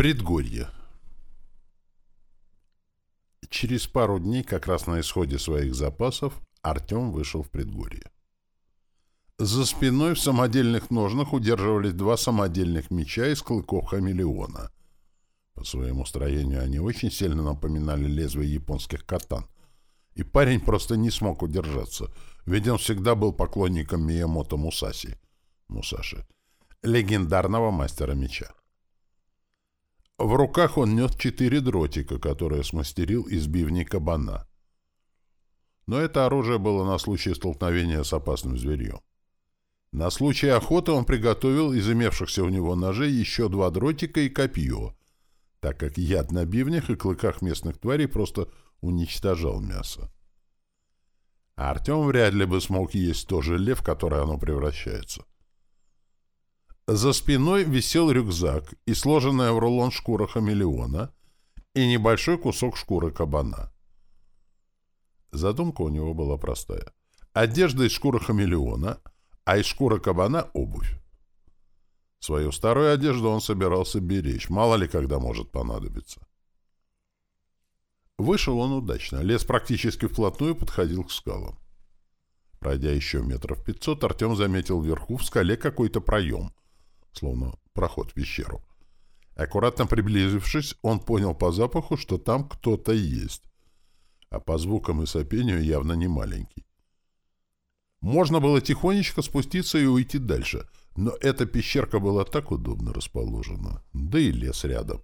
Предгорье. Через пару дней, как раз на исходе своих запасов, Артем вышел в предгорье. За спиной в самодельных ножнах удерживались два самодельных меча из клыков хамелеона. По своему строению они очень сильно напоминали лезвия японских катан. И парень просто не смог удержаться, ведь он всегда был поклонником Миямото Мусаси, Мусаши, легендарного мастера меча. В руках он нес четыре дротика, которые смастерил из бивней кабана. Но это оружие было на случай столкновения с опасным зверьем. На случай охоты он приготовил из имевшихся у него ножей еще два дротика и копье, так как яд на бивнях и клыках местных тварей просто уничтожал мясо. А Артем вряд ли бы смог есть то желе, в которое оно превращается. За спиной висел рюкзак и сложенная в рулон шкура хамелеона и небольшой кусок шкуры кабана. Задумка у него была простая. Одежда из шкуры хамелеона, а из шкуры кабана — обувь. Свою старую одежду он собирался беречь, мало ли когда может понадобиться. Вышел он удачно, лес практически вплотную подходил к скалам. Пройдя еще метров пятьсот, Артем заметил вверху в скале какой-то проем, словно проход в пещеру. Аккуратно приблизившись, он понял по запаху, что там кто-то есть, а по звукам и сопению явно не маленький. Можно было тихонечко спуститься и уйти дальше, но эта пещерка была так удобно расположена, да и лес рядом.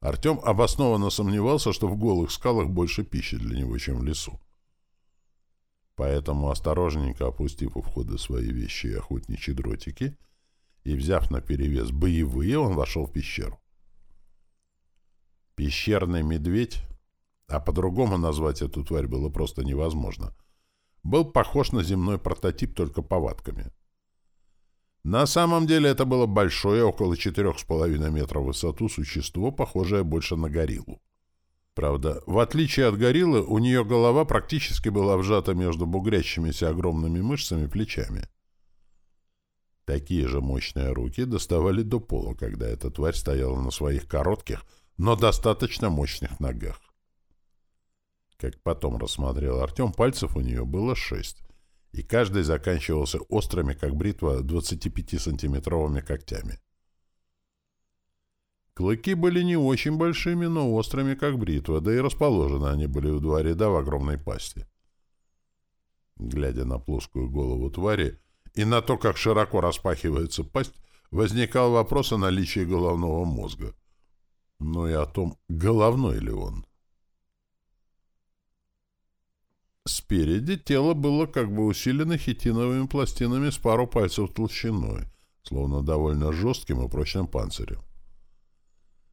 Артем обоснованно сомневался, что в голых скалах больше пищи для него, чем в лесу. Поэтому, осторожненько опустив у входа свои вещи и охотничьи дротики, и, взяв на перевес боевые, он вошел в пещеру. Пещерный медведь, а по-другому назвать эту тварь было просто невозможно, был похож на земной прототип только повадками. На самом деле это было большое, около 4,5 метров в высоту существо, похожее больше на гориллу. Правда, в отличие от гориллы, у нее голова практически была вжата между бугрящимися огромными мышцами плечами. Такие же мощные руки доставали до пола, когда эта тварь стояла на своих коротких, но достаточно мощных ногах. Как потом рассмотрел Артем, пальцев у нее было шесть, и каждый заканчивался острыми, как бритва, 25-сантиметровыми когтями. Клыки были не очень большими, но острыми, как бритва, да и расположены они были в два ряда в огромной пасти. Глядя на плоскую голову твари, и на то, как широко распахивается пасть, возникал вопрос о наличии головного мозга. Ну и о том, головной ли он. Спереди тело было как бы усилено хитиновыми пластинами с пару пальцев толщиной, словно довольно жестким и прочным панцирем.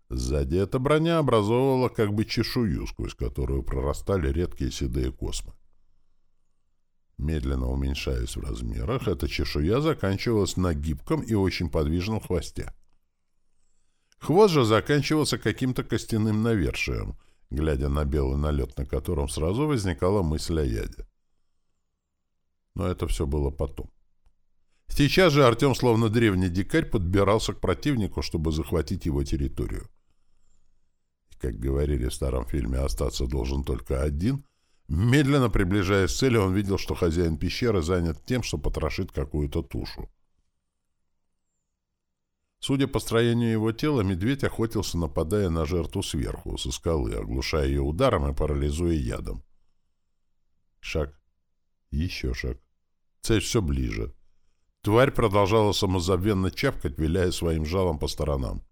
Сзади эта броня образовывала как бы чешую, сквозь которую прорастали редкие седые космы. Медленно уменьшаясь в размерах, эта чешуя заканчивалась на гибком и очень подвижном хвосте. Хвост же заканчивался каким-то костяным навершием, глядя на белый налет, на котором сразу возникала мысль о яде. Но это все было потом. Сейчас же Артем, словно древний дикарь, подбирался к противнику, чтобы захватить его территорию. Как говорили в старом фильме, остаться должен только один — Медленно приближаясь к цели, он видел, что хозяин пещеры занят тем, что потрошит какую-то тушу. Судя по строению его тела, медведь охотился, нападая на жертву сверху, со скалы, оглушая ее ударом и парализуя ядом. Шаг. Еще шаг. Цель все ближе. Тварь продолжала самозабвенно чапкать, виляя своим жалом по сторонам.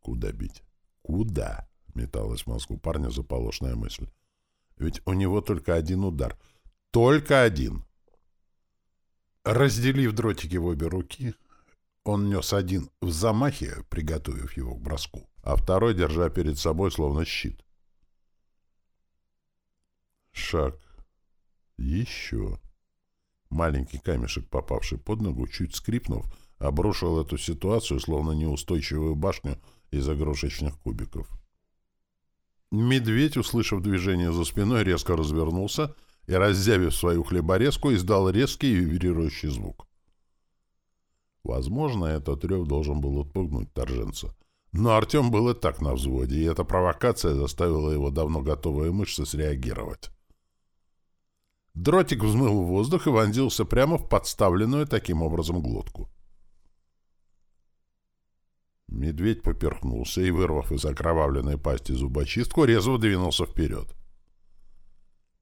Куда бить? Куда? Металась в мозгу парня заполошная мысль. Ведь у него только один удар. Только один. Разделив дротики в обе руки, он нес один в замахе, приготовив его к броску, а второй держа перед собой словно щит. Шаг. Еще. Маленький камешек, попавший под ногу, чуть скрипнув, обрушил эту ситуацию, словно неустойчивую башню из игрушечных кубиков. Медведь, услышав движение за спиной, резко развернулся и, раззявив свою хлеборезку, издал резкий и вибрирующий звук. Возможно, этот рев должен был отпугнуть торженца. Но Артем был и так на взводе, и эта провокация заставила его давно готовые мышцы среагировать. Дротик взмыл в воздух и вонзился прямо в подставленную таким образом глотку. Медведь поперхнулся и, вырвав из окровавленной пасти зубочистку, резво двинулся вперед.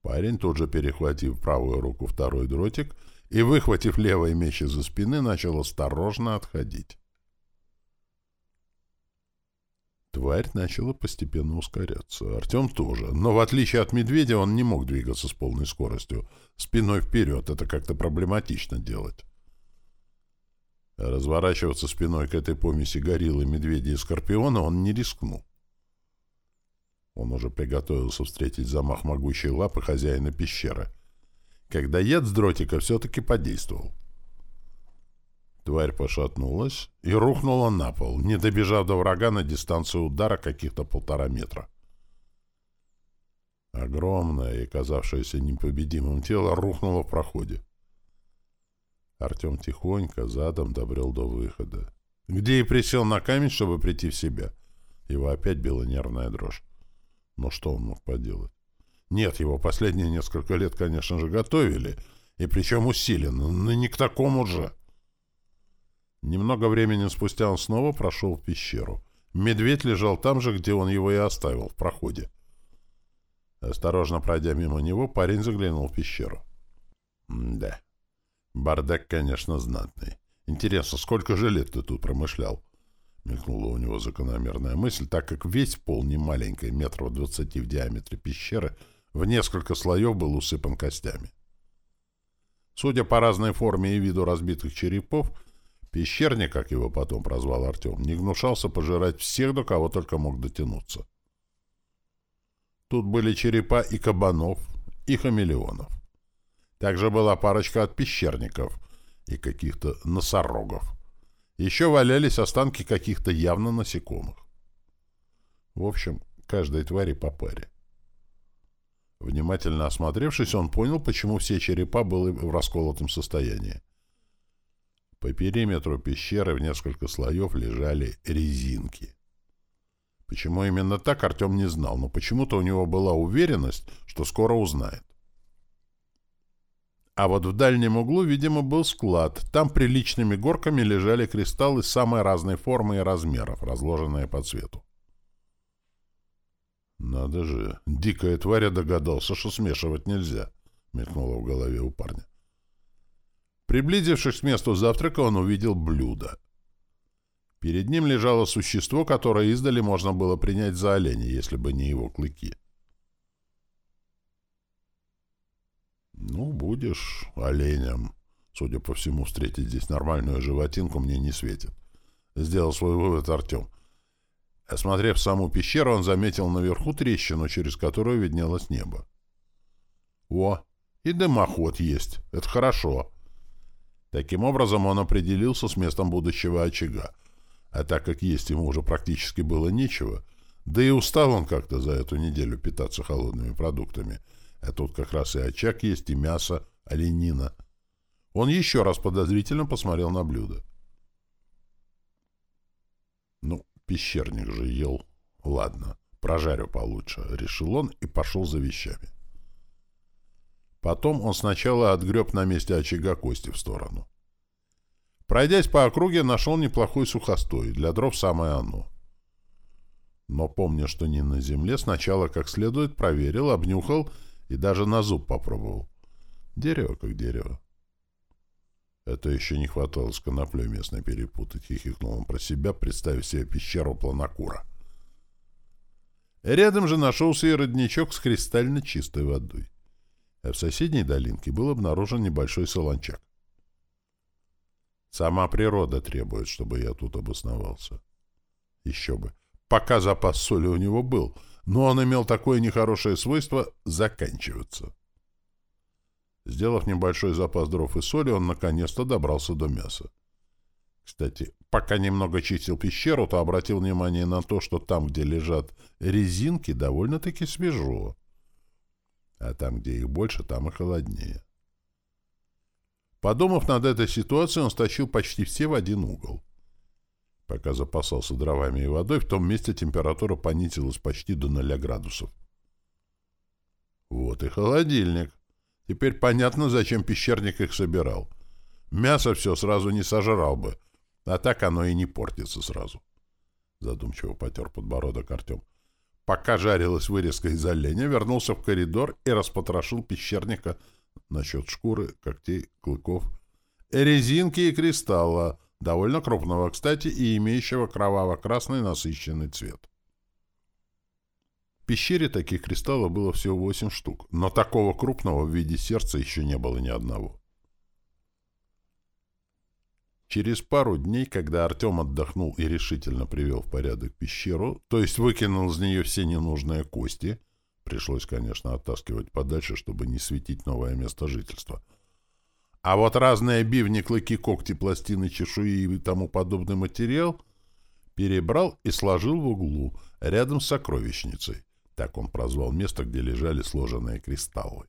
Парень, тут же перехватив правую руку второй дротик и, выхватив левый меч из-за спины, начал осторожно отходить. Тварь начала постепенно ускоряться. Артем тоже. Но в отличие от медведя он не мог двигаться с полной скоростью. Спиной вперед. Это как-то проблематично делать. Разворачиваться спиной к этой помеси гориллы, медведя и скорпиона он не рискнул. Он уже приготовился встретить замах могучей лапы хозяина пещеры. Когда яд с дротика все-таки подействовал. Тварь пошатнулась и рухнула на пол, не добежав до врага на дистанцию удара каких-то полтора метра. Огромное и казавшееся непобедимым тело рухнуло в проходе. Артем тихонько задом добрел до выхода, где и присел на камень, чтобы прийти в себя. Его опять била нервная дрожь. Но что он мог поделать? Нет, его последние несколько лет, конечно же, готовили, и причем усиленно, но не к такому же. Немного времени спустя он снова прошел в пещеру. Медведь лежал там же, где он его и оставил, в проходе. Осторожно пройдя мимо него, парень заглянул в пещеру. М да. Бардак, конечно, знатный. Интересно, сколько же лет ты тут промышлял? Мелькнула у него закономерная мысль, так как весь пол не маленькой, метров двадцати в диаметре пещеры, в несколько слоев был усыпан костями. Судя по разной форме и виду разбитых черепов, Пещерник, как его потом прозвал Артем, не гнушался пожирать всех, до кого только мог дотянуться. Тут были черепа и кабанов, и хамелеонов. Также была парочка от пещерников и каких-то носорогов. Еще валялись останки каких-то явно насекомых. В общем, каждой твари по паре. Внимательно осмотревшись, он понял, почему все черепа были в расколотом состоянии. По периметру пещеры в несколько слоев лежали резинки. Почему именно так, Артем не знал, но почему-то у него была уверенность, что скоро узнает. А вот в дальнем углу, видимо, был склад. Там приличными горками лежали кристаллы самой разной формы и размеров, разложенные по цвету. «Надо же, дикая тварь догадался, что смешивать нельзя», — мелькнуло в голове у парня. Приблизившись к месту завтрака, он увидел блюдо. Перед ним лежало существо, которое издали можно было принять за оленя, если бы не его клыки. «Ну, будешь оленем. Судя по всему, встретить здесь нормальную животинку мне не светит», — сделал свой вывод Артем. Осмотрев саму пещеру, он заметил наверху трещину, через которую виднелось небо. «О, и дымоход есть. Это хорошо». Таким образом, он определился с местом будущего очага. А так как есть ему уже практически было нечего, да и устал он как-то за эту неделю питаться холодными продуктами, а тут как раз и очаг есть, и мясо, оленина. Он еще раз подозрительно посмотрел на блюдо. Ну, пещерник же ел. Ладно, прожарю получше, решил он и пошел за вещами. Потом он сначала отгреб на месте очага кости в сторону. Пройдясь по округе, нашел неплохой сухостой, для дров самое оно. Но, помня, что не на земле, сначала как следует проверил, обнюхал и даже на зуб попробовал. Дерево как дерево. Это еще не хватало с коноплей местной перепутать, хихикнул он про себя, представив себе пещеру планокура. Рядом же нашелся и родничок с кристально чистой водой а в соседней долинке был обнаружен небольшой солончак. Сама природа требует, чтобы я тут обосновался. Еще бы. Пока запас соли у него был, но он имел такое нехорошее свойство заканчиваться. Сделав небольшой запас дров и соли, он наконец-то добрался до мяса. Кстати, пока немного чистил пещеру, то обратил внимание на то, что там, где лежат резинки, довольно-таки свежо а там, где их больше, там и холоднее. Подумав над этой ситуацией, он стащил почти все в один угол. Пока запасался дровами и водой, в том месте температура понизилась почти до 0 градусов. Вот и холодильник. Теперь понятно, зачем пещерник их собирал. Мясо все сразу не сожрал бы, а так оно и не портится сразу. Задумчиво потер подбородок Артем. Пока жарилась вырезка из оленя, вернулся в коридор и распотрошил пещерника насчет шкуры, когтей, клыков, резинки и кристалла, довольно крупного, кстати, и имеющего кроваво-красный насыщенный цвет. В пещере таких кристаллов было всего восемь штук, но такого крупного в виде сердца еще не было ни одного. Через пару дней, когда Артем отдохнул и решительно привел в порядок пещеру, то есть выкинул из нее все ненужные кости, пришлось, конечно, оттаскивать подальше, чтобы не светить новое место жительства, а вот разные бивни, клыки, когти, пластины, чешуи и тому подобный материал перебрал и сложил в углу, рядом с сокровищницей, так он прозвал место, где лежали сложенные кристаллы.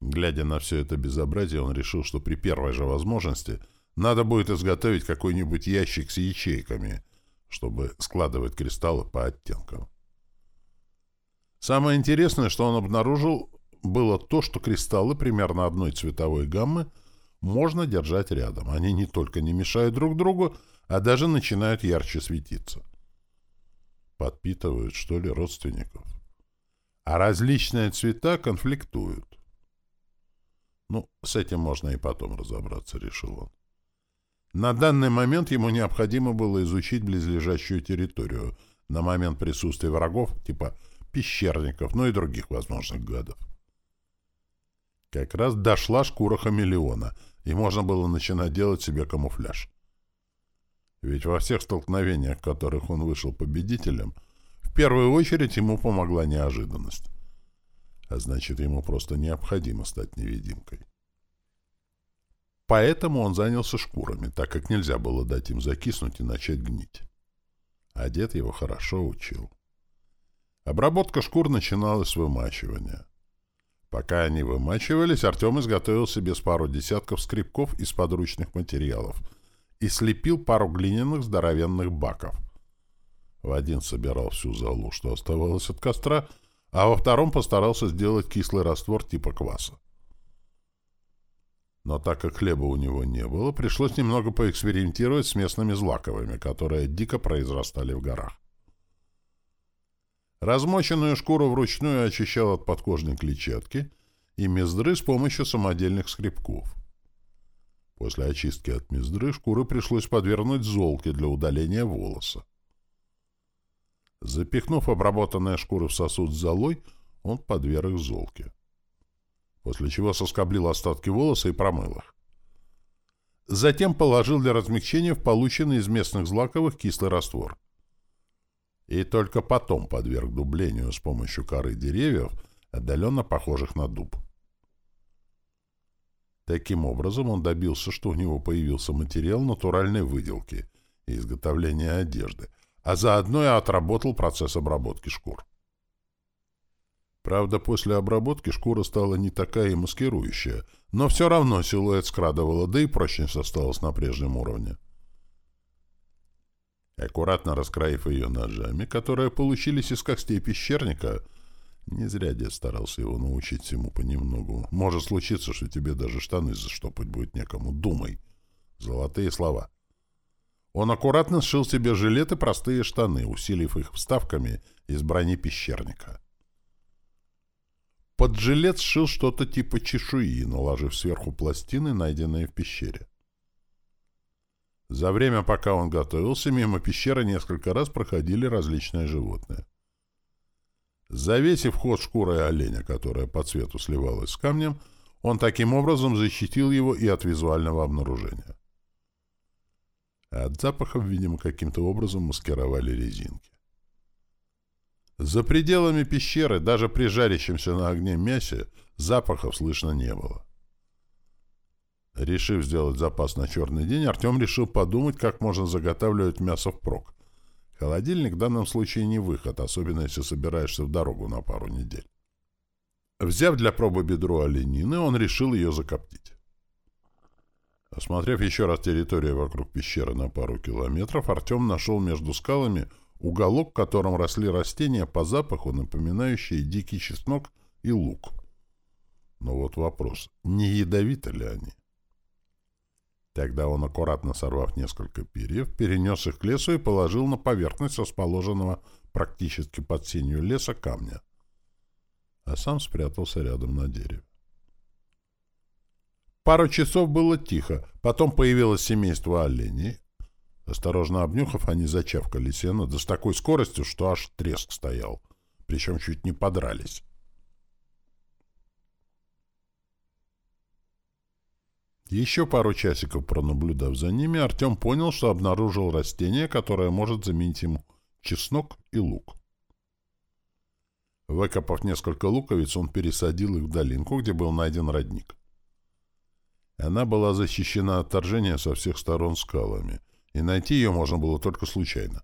Глядя на все это безобразие, он решил, что при первой же возможности надо будет изготовить какой-нибудь ящик с ячейками, чтобы складывать кристаллы по оттенкам. Самое интересное, что он обнаружил, было то, что кристаллы примерно одной цветовой гаммы можно держать рядом. Они не только не мешают друг другу, а даже начинают ярче светиться. Подпитывают, что ли, родственников. А различные цвета конфликтуют. Ну, с этим можно и потом разобраться, решил он. На данный момент ему необходимо было изучить близлежащую территорию на момент присутствия врагов, типа пещерников, ну и других возможных гадов. Как раз дошла шкура хамелеона, и можно было начинать делать себе камуфляж. Ведь во всех столкновениях, в которых он вышел победителем, в первую очередь ему помогла неожиданность. А значит, ему просто необходимо стать невидимкой. Поэтому он занялся шкурами, так как нельзя было дать им закиснуть и начать гнить. А дед его хорошо учил. Обработка шкур начиналась с вымачивания. Пока они вымачивались, Артем изготовил себе с пару десятков скребков из подручных материалов — и слепил пару глиняных здоровенных баков. В один собирал всю золу, что оставалось от костра, а во втором постарался сделать кислый раствор типа кваса. Но так как хлеба у него не было, пришлось немного поэкспериментировать с местными злаковыми, которые дико произрастали в горах. Размоченную шкуру вручную очищал от подкожной клетчатки и мездры с помощью самодельных скребков. После очистки от мездры шкуры пришлось подвернуть золке для удаления волоса. Запихнув обработанные шкуры в сосуд с золой, он подверг их золке. После чего соскоблил остатки волоса и промыл их. Затем положил для размягчения в полученный из местных злаковых кислый раствор. И только потом подверг дублению с помощью коры деревьев, отдаленно похожих на дуб. Таким образом, он добился, что у него появился материал натуральной выделки и изготовления одежды, а заодно и отработал процесс обработки шкур. Правда, после обработки шкура стала не такая и маскирующая, но все равно силуэт скрадывала, да и прочность осталась на прежнем уровне. Аккуратно раскроив ее ножами, которые получились из костей пещерника, не зря дед старался его научить всему понемногу. Может случиться, что тебе даже штаны заштопать будет некому. Думай. Золотые слова. Он аккуратно сшил себе жилет и простые штаны, усилив их вставками из брони пещерника. Под жилет сшил что-то типа чешуи, наложив сверху пластины, найденные в пещере. За время, пока он готовился, мимо пещеры несколько раз проходили различные животные. Завесив ход шкурой оленя, которая по цвету сливалась с камнем, он таким образом защитил его и от визуального обнаружения. от запахов, видимо, каким-то образом маскировали резинки. За пределами пещеры, даже при жарящемся на огне мясе, запахов слышно не было. Решив сделать запас на черный день, Артем решил подумать, как можно заготавливать мясо впрок. Холодильник в данном случае не выход, особенно если собираешься в дорогу на пару недель. Взяв для пробы бедро оленины, он решил ее закоптить. Осмотрев еще раз территорию вокруг пещеры на пару километров, Артем нашел между скалами уголок, в котором росли растения по запаху, напоминающие дикий чеснок и лук. Но вот вопрос, не ядовиты ли они? Тогда он, аккуратно сорвав несколько перьев, перенес их к лесу и положил на поверхность расположенного практически под сенью леса камня, а сам спрятался рядом на дереве. Пару часов было тихо, потом появилось семейство оленей. Осторожно обнюхав, они зачавкали сено, да с такой скоростью, что аж треск стоял, причем чуть не подрались. Еще пару часиков пронаблюдав за ними, Артем понял, что обнаружил растение, которое может заменить ему чеснок и лук. Выкопав несколько луковиц, он пересадил их в долинку, где был найден родник. Она была защищена от торжения со всех сторон скалами, и найти ее можно было только случайно.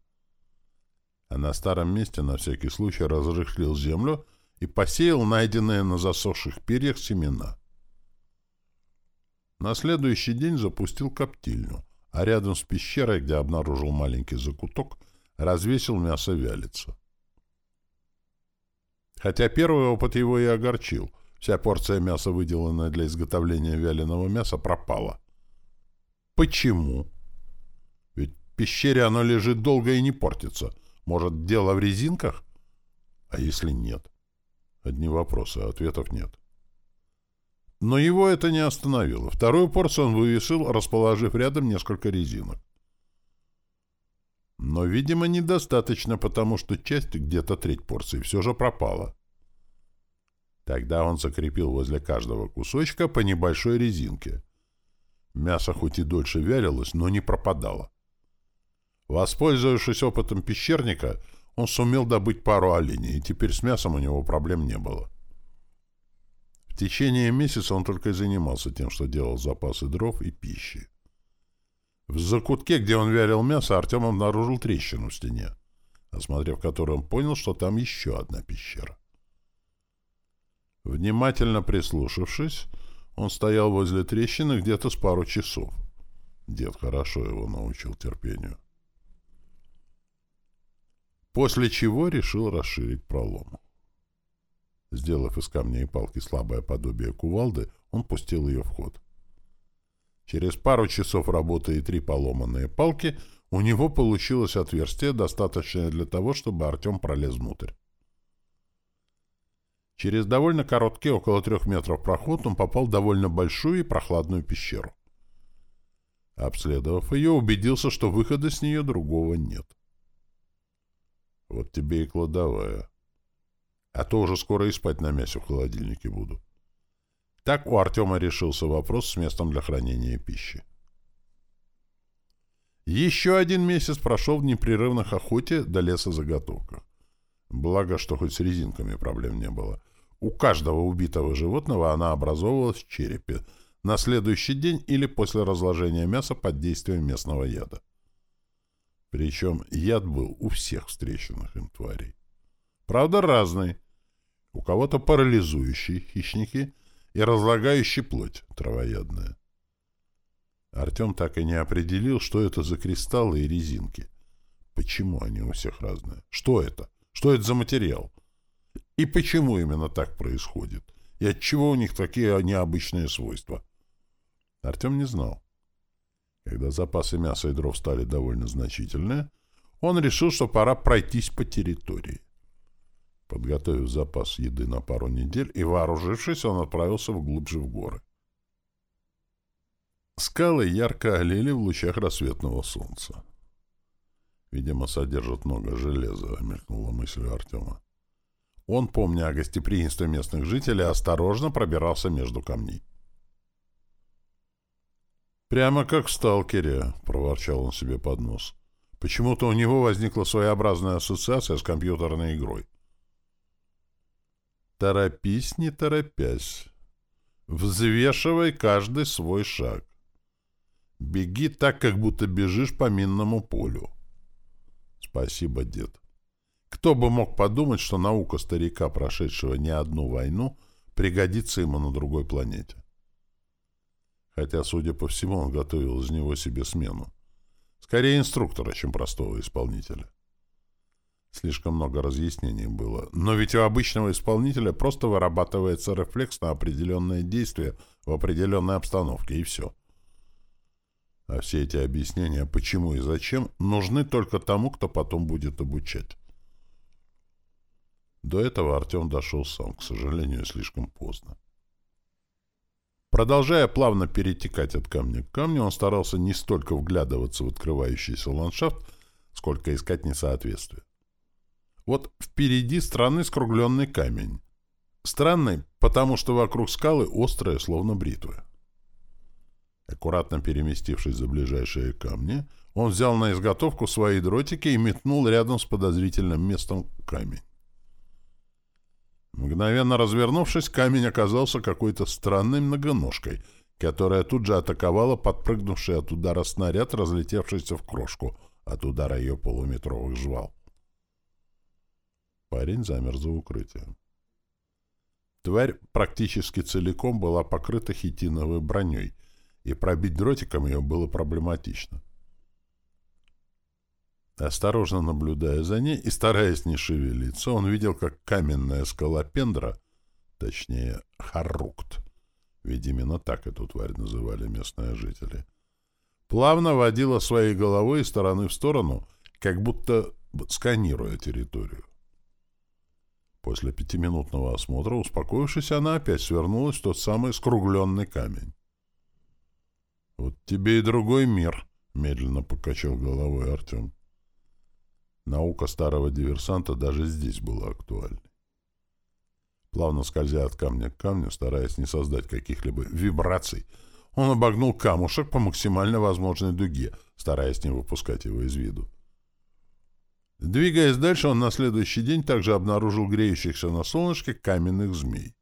А на старом месте на всякий случай разрыхлил землю и посеял найденные на засохших перьях семена. На следующий день запустил коптильню, а рядом с пещерой, где обнаружил маленький закуток, развесил мясо вялица. Хотя первый опыт его и огорчил — Вся порция мяса, выделанная для изготовления вяленого мяса, пропала. Почему? Ведь в пещере оно лежит долго и не портится. Может, дело в резинках? А если нет? Одни вопросы, а ответов нет. Но его это не остановило. Вторую порцию он вывесил, расположив рядом несколько резинок. Но, видимо, недостаточно, потому что часть, где-то треть порции, все же пропала. Тогда он закрепил возле каждого кусочка по небольшой резинке. Мясо хоть и дольше вялилось, но не пропадало. Воспользовавшись опытом пещерника, он сумел добыть пару оленей, и теперь с мясом у него проблем не было. В течение месяца он только и занимался тем, что делал запасы дров и пищи. В закутке, где он вялил мясо, Артем обнаружил трещину в стене, осмотрев которую он понял, что там еще одна пещера. Внимательно прислушавшись, он стоял возле трещины где-то с пару часов. Дед хорошо его научил терпению. После чего решил расширить пролом. Сделав из камня и палки слабое подобие кувалды, он пустил ее в ход. Через пару часов работы и три поломанные палки у него получилось отверстие, достаточное для того, чтобы Артем пролез внутрь. Через довольно короткий, около трех метров проход, он попал в довольно большую и прохладную пещеру. Обследовав ее, убедился, что выхода с нее другого нет. Вот тебе и кладовая. А то уже скоро и спать на мясе в холодильнике буду. Так у Артема решился вопрос с местом для хранения пищи. Еще один месяц прошел в непрерывных охоте до лесозаготовках. Благо, что хоть с резинками проблем не было. У каждого убитого животного она образовывалась в черепе на следующий день или после разложения мяса под действием местного яда. Причем яд был у всех встреченных им тварей. Правда, разный. У кого-то парализующий хищники и разлагающий плоть травоядная. Артем так и не определил, что это за кристаллы и резинки. Почему они у всех разные? Что это? Что это за материал? И почему именно так происходит? И отчего у них такие необычные свойства? Артем не знал. Когда запасы мяса и дров стали довольно значительные, он решил, что пора пройтись по территории. Подготовив запас еды на пару недель и вооружившись, он отправился вглубь в горы. Скалы ярко олели в лучах рассветного солнца. Видимо, содержат много железа, мелькнула мысль Артема. Он, помня о гостеприимстве местных жителей, осторожно пробирался между камней. «Прямо как в «Сталкере», — проворчал он себе под нос. Почему-то у него возникла своеобразная ассоциация с компьютерной игрой. «Торопись, не торопясь. Взвешивай каждый свой шаг. Беги так, как будто бежишь по минному полю. Спасибо, дед. Кто бы мог подумать, что наука старика, прошедшего не одну войну, пригодится ему на другой планете. Хотя, судя по всему, он готовил из него себе смену. Скорее инструктора, чем простого исполнителя. Слишком много разъяснений было. Но ведь у обычного исполнителя просто вырабатывается рефлекс на определенное действие в определенной обстановке, и все. А все эти объяснения, почему и зачем, нужны только тому, кто потом будет обучать. До этого Артем дошел сам, к сожалению, слишком поздно. Продолжая плавно перетекать от камня к камню, он старался не столько вглядываться в открывающийся ландшафт, сколько искать несоответствие. Вот впереди странный скругленный камень. Странный, потому что вокруг скалы острые, словно бритвы. Аккуратно переместившись за ближайшие камни, он взял на изготовку свои дротики и метнул рядом с подозрительным местом камень. Мгновенно развернувшись, камень оказался какой-то странной многоножкой, которая тут же атаковала подпрыгнувший от удара снаряд, разлетевшийся в крошку от удара ее полуметровых жвал. Парень замер за укрытием. Тварь практически целиком была покрыта хитиновой броней, и пробить дротиком ее было проблематично. Осторожно наблюдая за ней и стараясь не шевелиться, он видел, как каменная скалопендра, точнее, харрукт, ведь именно так эту тварь называли местные жители, плавно водила своей головой из стороны в сторону, как будто сканируя территорию. После пятиминутного осмотра, успокоившись, она опять свернулась в тот самый скругленный камень. «Вот тебе и другой мир», — медленно покачал головой Артем. Наука старого диверсанта даже здесь была актуальной. Плавно скользя от камня к камню, стараясь не создать каких-либо вибраций, он обогнул камушек по максимально возможной дуге, стараясь не выпускать его из виду. Двигаясь дальше, он на следующий день также обнаружил греющихся на солнышке каменных змей.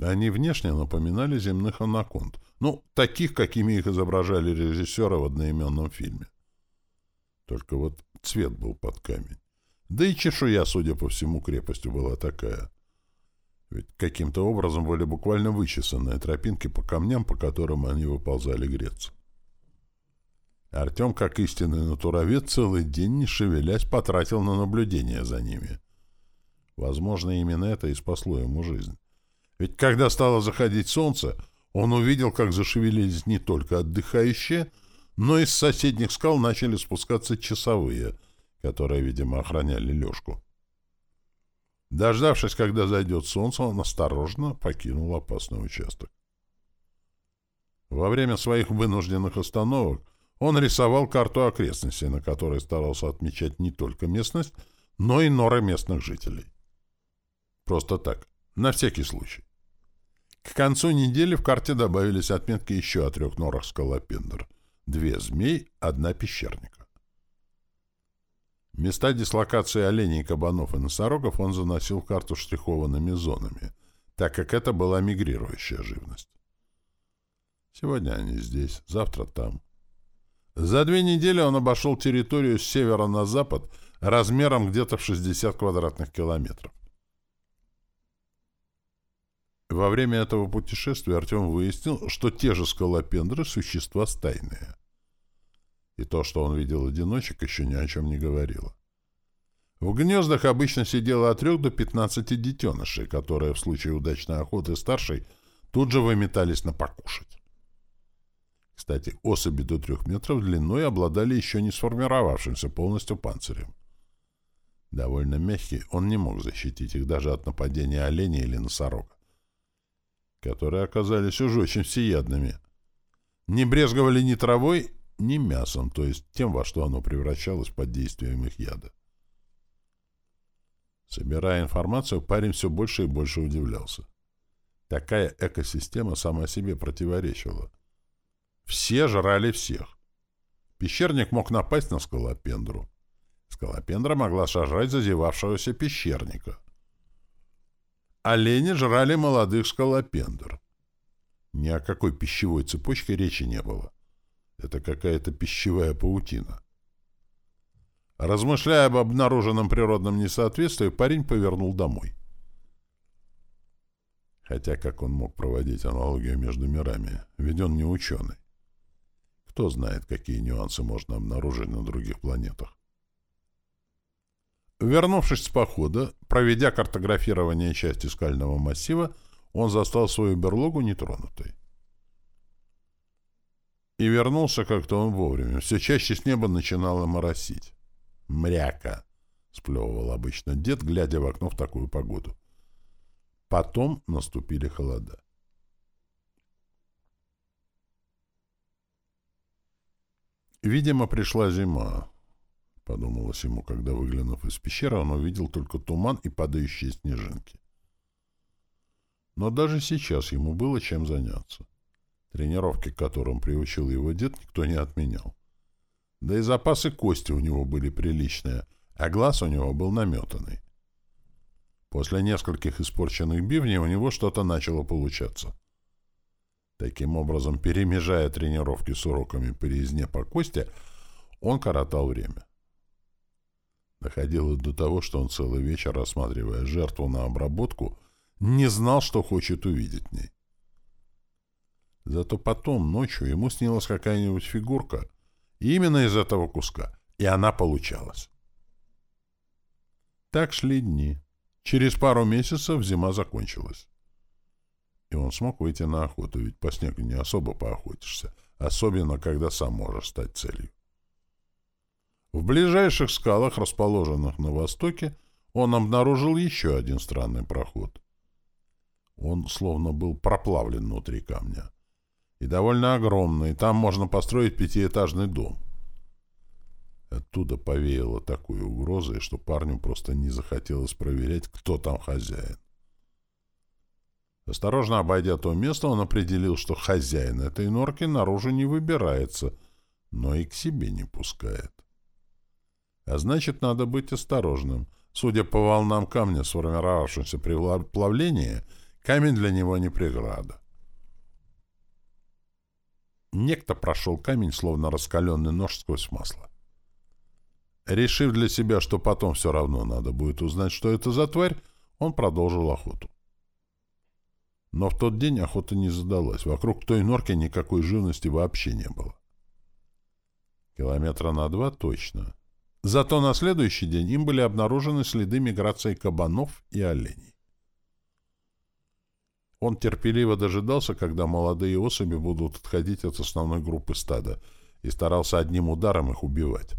Они внешне напоминали земных анаконд. Ну, таких, какими их изображали режиссеры в одноименном фильме. Только вот цвет был под камень. Да и чешуя, судя по всему, крепостью была такая. Ведь каким-то образом были буквально вычесанные тропинки по камням, по которым они выползали греться. Артем, как истинный натуровед, целый день, не шевелясь, потратил на наблюдение за ними. Возможно, именно это и спасло ему жизнь. Ведь когда стало заходить солнце, он увидел, как зашевелились не только отдыхающие, но и с соседних скал начали спускаться часовые, которые, видимо, охраняли лёжку. Дождавшись, когда зайдет солнце, он осторожно покинул опасный участок. Во время своих вынужденных остановок он рисовал карту окрестностей, на которой старался отмечать не только местность, но и норы местных жителей. Просто так, на всякий случай. К концу недели в карте добавились отметки еще о трех норах скалопендр. Две змей, одна пещерника. Места дислокации оленей, кабанов и носорогов он заносил в карту штрихованными зонами, так как это была мигрирующая живность. Сегодня они здесь, завтра там. За две недели он обошел территорию с севера на запад размером где-то в 60 квадратных километров. Во время этого путешествия Артем выяснил, что те же скалопендры — существа стайные. И то, что он видел одиночек, еще ни о чем не говорило. В гнездах обычно сидело от 3 до 15 детенышей, которые в случае удачной охоты старшей тут же выметались на покушать. Кстати, особи до трех метров длиной обладали еще не сформировавшимся полностью панцирем. Довольно мягкий, он не мог защитить их даже от нападения оленя или носорога, которые оказались уж очень всеядными. Не брезговали ни травой, ни мясом, то есть тем, во что оно превращалось под действием их яда. Собирая информацию, парень все больше и больше удивлялся. Такая экосистема сама себе противоречила — все жрали всех. Пещерник мог напасть на скалопендру. Скалопендра могла сожрать зазевавшегося пещерника. Олени жрали молодых скалопендр. Ни о какой пищевой цепочке речи не было. Это какая-то пищевая паутина. Размышляя об обнаруженном природном несоответствии, парень повернул домой. Хотя как он мог проводить аналогию между мирами, ведь он не ученый. Кто знает, какие нюансы можно обнаружить на других планетах. Вернувшись с похода, проведя картографирование части скального массива, он застал свою берлогу нетронутой. И вернулся как-то он вовремя. Все чаще с неба начинало моросить. «Мряка!» — сплевывал обычно дед, глядя в окно в такую погоду. Потом наступили холода. Видимо, пришла зима, — подумалось ему, когда, выглянув из пещеры, он увидел только туман и падающие снежинки. Но даже сейчас ему было чем заняться. Тренировки, к которым приучил его дед, никто не отменял. Да и запасы кости у него были приличные, а глаз у него был наметанный. После нескольких испорченных бивней у него что-то начало получаться. Таким образом, перемежая тренировки с уроками по резне по кости, он коротал время. Доходило до того, что он целый вечер, рассматривая жертву на обработку, не знал, что хочет увидеть в ней. Зато потом, ночью, ему снилась какая-нибудь фигурка, именно из этого куска, и она получалась. Так шли дни. Через пару месяцев зима закончилась. И он смог выйти на охоту, ведь по снегу не особо поохотишься, особенно когда сам можешь стать целью. В ближайших скалах, расположенных на востоке, он обнаружил еще один странный проход. Он словно был проплавлен внутри камня. И довольно огромный, там можно построить пятиэтажный дом. Оттуда повеяло такой угрозой, что парню просто не захотелось проверять, кто там хозяин. Осторожно обойдя то место, он определил, что хозяин этой норки наружу не выбирается, но и к себе не пускает. А значит, надо быть осторожным. Судя по волнам камня, сформировавшимся при плавлении, камень для него не преграда. Некто прошел камень, словно раскаленный нож сквозь масло. Решив для себя, что потом все равно надо будет узнать, что это за тварь, он продолжил охоту. Но в тот день охота не задалась. Вокруг той норки никакой живности вообще не было. Километра на два точно. Зато на следующий день им были обнаружены следы миграции кабанов и оленей. Он терпеливо дожидался, когда молодые особи будут отходить от основной группы стада, и старался одним ударом их убивать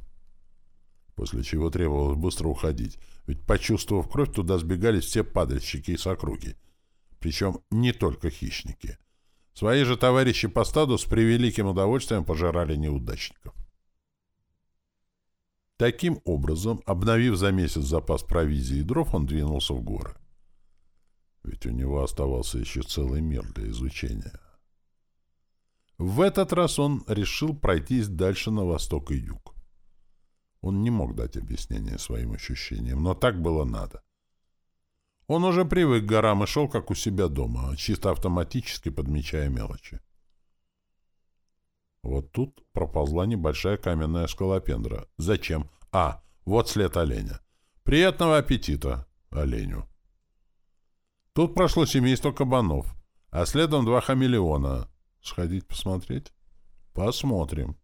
после чего требовалось быстро уходить, ведь, почувствовав кровь, туда сбегались все падальщики и сокруги. Причем не только хищники. Свои же товарищи по стаду с превеликим удовольствием пожирали неудачников. Таким образом, обновив за месяц запас провизии и дров, он двинулся в горы. Ведь у него оставался еще целый мир для изучения. В этот раз он решил пройтись дальше на восток и юг. Он не мог дать объяснение своим ощущениям, но так было надо. Он уже привык к горам и шел, как у себя дома, чисто автоматически подмечая мелочи. Вот тут проползла небольшая каменная скалопендра. Зачем? А, вот след оленя. Приятного аппетита оленю. Тут прошло семейство кабанов, а следом два хамелеона. Сходить посмотреть? Посмотрим.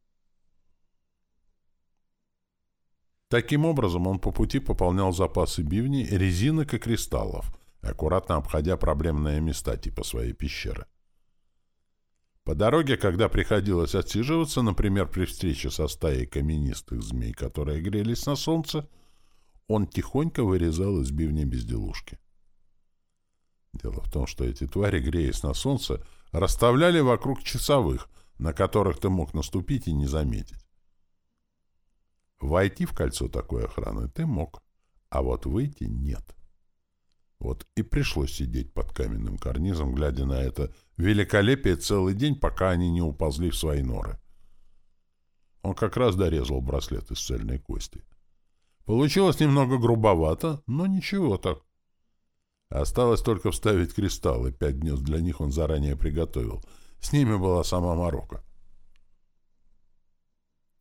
Таким образом, он по пути пополнял запасы бивней, резинок и кристаллов, аккуратно обходя проблемные места типа своей пещеры. По дороге, когда приходилось отсиживаться, например, при встрече со стаей каменистых змей, которые грелись на солнце, он тихонько вырезал из бивня безделушки. Дело в том, что эти твари, греясь на солнце, расставляли вокруг часовых, на которых ты мог наступить и не заметить. Войти в кольцо такой охраны ты мог, а вот выйти нет. Вот и пришлось сидеть под каменным карнизом, глядя на это великолепие целый день, пока они не уползли в свои норы. Он как раз дорезал браслет из цельной кости. Получилось немного грубовато, но ничего так. Осталось только вставить кристаллы, пять гнезд для них он заранее приготовил. С ними была сама Марокко.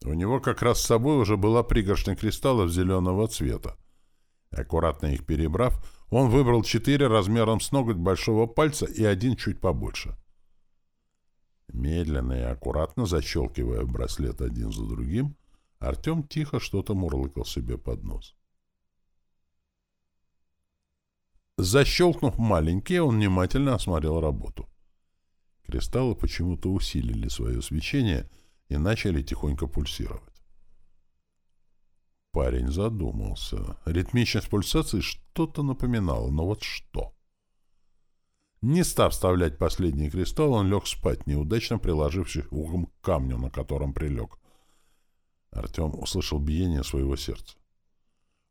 У него как раз с собой уже была пригоршня кристаллов зеленого цвета. Аккуратно их перебрав, Он выбрал четыре размером с ноготь большого пальца и один чуть побольше. Медленно и аккуратно защелкивая браслет один за другим, Артем тихо что-то мурлыкал себе под нос. Защелкнув маленькие, он внимательно осмотрел работу. Кристаллы почему-то усилили свое свечение и начали тихонько пульсировать. Парень задумался. Ритмичность пульсации что-то напоминала, но вот что? Не став вставлять последний кристалл, он лег спать, неудачно приложившись ухом к камню, на котором прилег. Артем услышал биение своего сердца.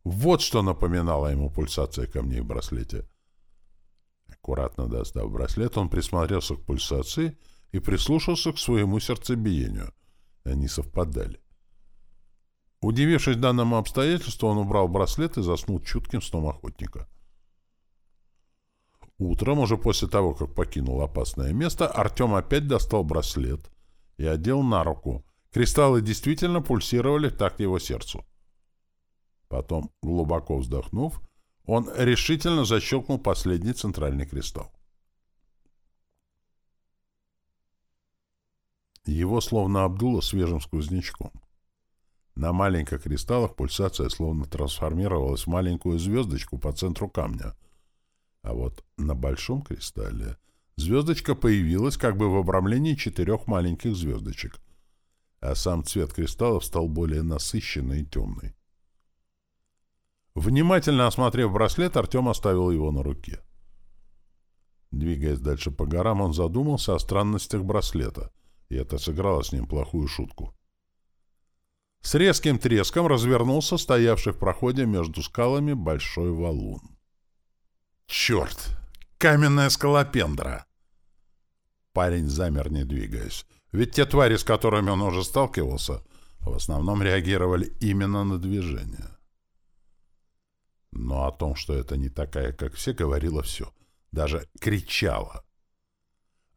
Вот что напоминало ему пульсация камней в браслете. Аккуратно достав браслет, он присмотрелся к пульсации и прислушался к своему сердцебиению. Они совпадали. Удивившись данному обстоятельству, он убрал браслет и заснул чутким сном охотника. Утром, уже после того, как покинул опасное место, Артем опять достал браслет и одел на руку. Кристаллы действительно пульсировали в такт его сердцу. Потом, глубоко вздохнув, он решительно защелкнул последний центральный кристалл. Его словно обдуло свежим сквознячком. На маленьких кристаллах пульсация словно трансформировалась в маленькую звездочку по центру камня. А вот на большом кристалле звездочка появилась как бы в обрамлении четырех маленьких звездочек, а сам цвет кристаллов стал более насыщенный и темный. Внимательно осмотрев браслет, Артем оставил его на руке. Двигаясь дальше по горам, он задумался о странностях браслета, и это сыграло с ним плохую шутку. С резким треском развернулся стоявший в проходе между скалами большой валун. «Черт! Каменная скалопендра!» Парень замер, не двигаясь. Ведь те твари, с которыми он уже сталкивался, в основном реагировали именно на движение. Но о том, что это не такая, как все, говорило все. Даже кричала.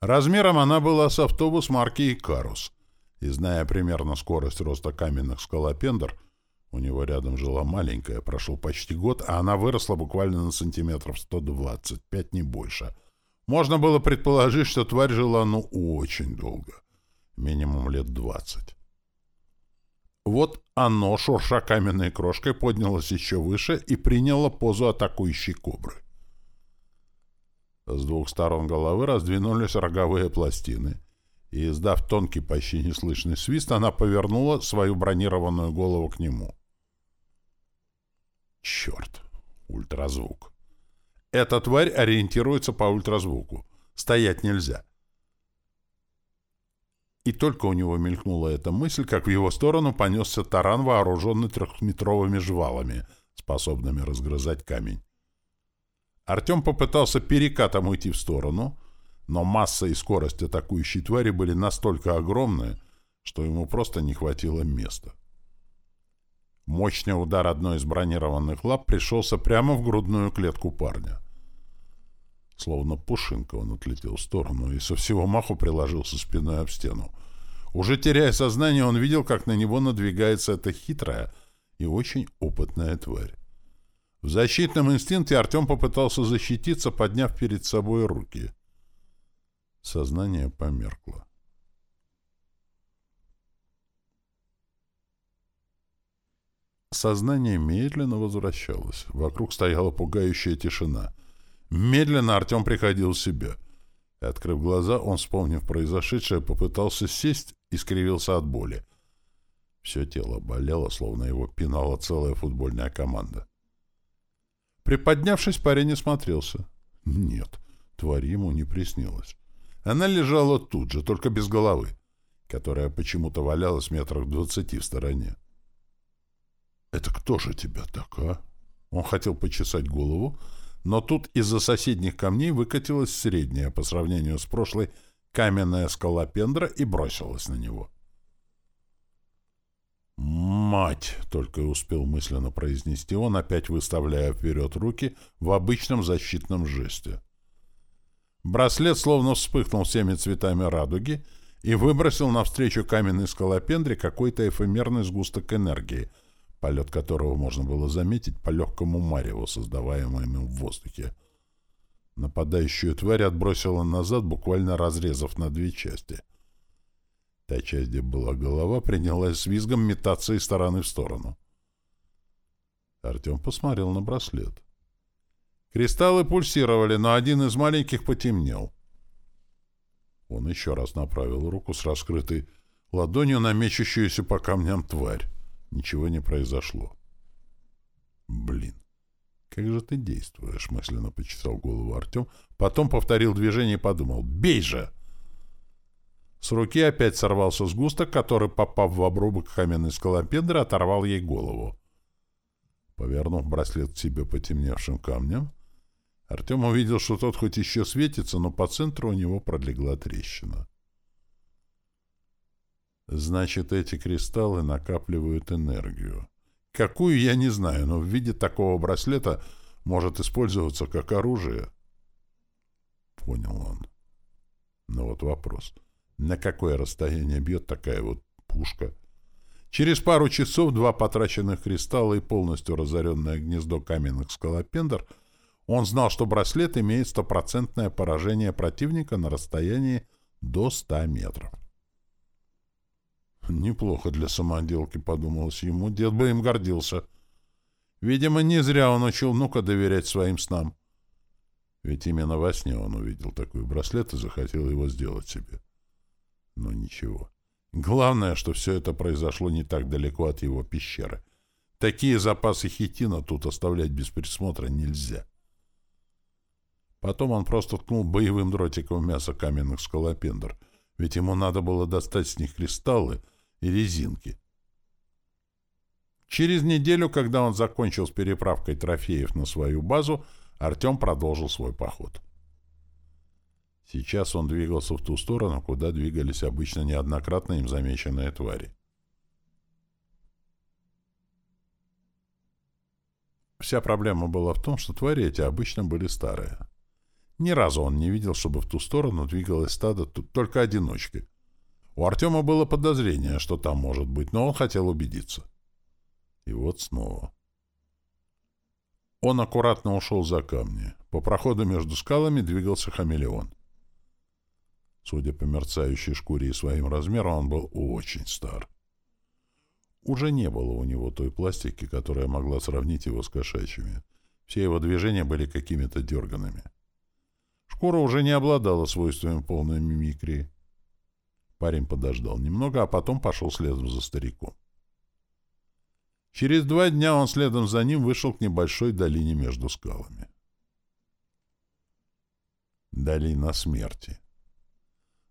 Размером она была с автобус марки «Икарус», и зная примерно скорость роста каменных скалопендр, у него рядом жила маленькая, прошел почти год, а она выросла буквально на сантиметров 125, не больше. Можно было предположить, что тварь жила, ну, очень долго. Минимум лет 20. Вот оно, шурша каменной крошкой, поднялось еще выше и приняло позу атакующей кобры. С двух сторон головы раздвинулись роговые пластины — и, издав тонкий, почти неслышный свист, она повернула свою бронированную голову к нему. Черт! Ультразвук. Эта тварь ориентируется по ультразвуку. Стоять нельзя. И только у него мелькнула эта мысль, как в его сторону понесся таран, вооруженный трехметровыми жвалами, способными разгрызать камень. Артем попытался перекатом уйти в сторону, но масса и скорость атакующей твари были настолько огромны, что ему просто не хватило места. Мощный удар одной из бронированных лап пришелся прямо в грудную клетку парня. Словно пушинка он отлетел в сторону и со всего маху приложился спиной об стену. Уже теряя сознание, он видел, как на него надвигается эта хитрая и очень опытная тварь. В защитном инстинкте Артем попытался защититься, подняв перед собой руки — Сознание померкло. Сознание медленно возвращалось. Вокруг стояла пугающая тишина. Медленно Артем приходил в себя. Открыв глаза, он, вспомнив произошедшее, попытался сесть и скривился от боли. Все тело болело, словно его пинала целая футбольная команда. Приподнявшись, парень осмотрелся. Нет, тварь ему не приснилось. Она лежала тут же, только без головы, которая почему-то валялась метрах двадцати в стороне. «Это кто же тебя так, а?» Он хотел почесать голову, но тут из-за соседних камней выкатилась средняя по сравнению с прошлой каменная скалопендра и бросилась на него. «Мать!» — только и успел мысленно произнести он, опять выставляя вперед руки в обычном защитном жесте. Браслет словно вспыхнул всеми цветами радуги и выбросил навстречу каменной скалопендре какой-то эфемерный сгусток энергии, полет которого можно было заметить по легкому мареву, создаваемому в воздухе. Нападающую тварь отбросила назад, буквально разрезав на две части. Та часть, где была голова, принялась с визгом метаться из стороны в сторону. Артем посмотрел на браслет. Кристаллы пульсировали, но один из маленьких потемнел. Он еще раз направил руку с раскрытой ладонью на мечущуюся по камням тварь. Ничего не произошло. «Блин, как же ты действуешь?» — мысленно почесал голову Артем. Потом повторил движение и подумал. «Бей же!» С руки опять сорвался сгусток, который, попав в обрубок каменной скалопендры, оторвал ей голову. Повернув браслет к себе потемневшим камнем, Артем увидел, что тот хоть еще светится, но по центру у него пролегла трещина. Значит, эти кристаллы накапливают энергию. Какую, я не знаю, но в виде такого браслета может использоваться как оружие. Понял он. Но вот вопрос. На какое расстояние бьет такая вот пушка? Через пару часов два потраченных кристалла и полностью разоренное гнездо каменных скалопендр он знал, что браслет имеет стопроцентное поражение противника на расстоянии до 100 метров. Неплохо для самоделки, подумалось ему, дед бы им гордился. Видимо, не зря он учил внука доверять своим снам. Ведь именно во сне он увидел такой браслет и захотел его сделать себе. Но ничего. Главное, что все это произошло не так далеко от его пещеры. Такие запасы хитина тут оставлять без присмотра нельзя. Потом он просто ткнул боевым дротиком в мясо каменных скалопендр, ведь ему надо было достать с них кристаллы и резинки. Через неделю, когда он закончил с переправкой трофеев на свою базу, Артем продолжил свой поход. Сейчас он двигался в ту сторону, куда двигались обычно неоднократно им замеченные твари. Вся проблема была в том, что твари эти обычно были старые. Ни разу он не видел, чтобы в ту сторону двигалось стадо только одиночкой. У Артема было подозрение, что там может быть, но он хотел убедиться. И вот снова. Он аккуратно ушел за камни. По проходу между скалами двигался хамелеон. Судя по мерцающей шкуре и своим размерам, он был очень стар. Уже не было у него той пластики, которая могла сравнить его с кошачьими. Все его движения были какими-то дерганными. Шкура уже не обладала свойствами полной мимикрии. Парень подождал немного, а потом пошел следом за стариком. Через два дня он следом за ним вышел к небольшой долине между скалами. Долина смерти.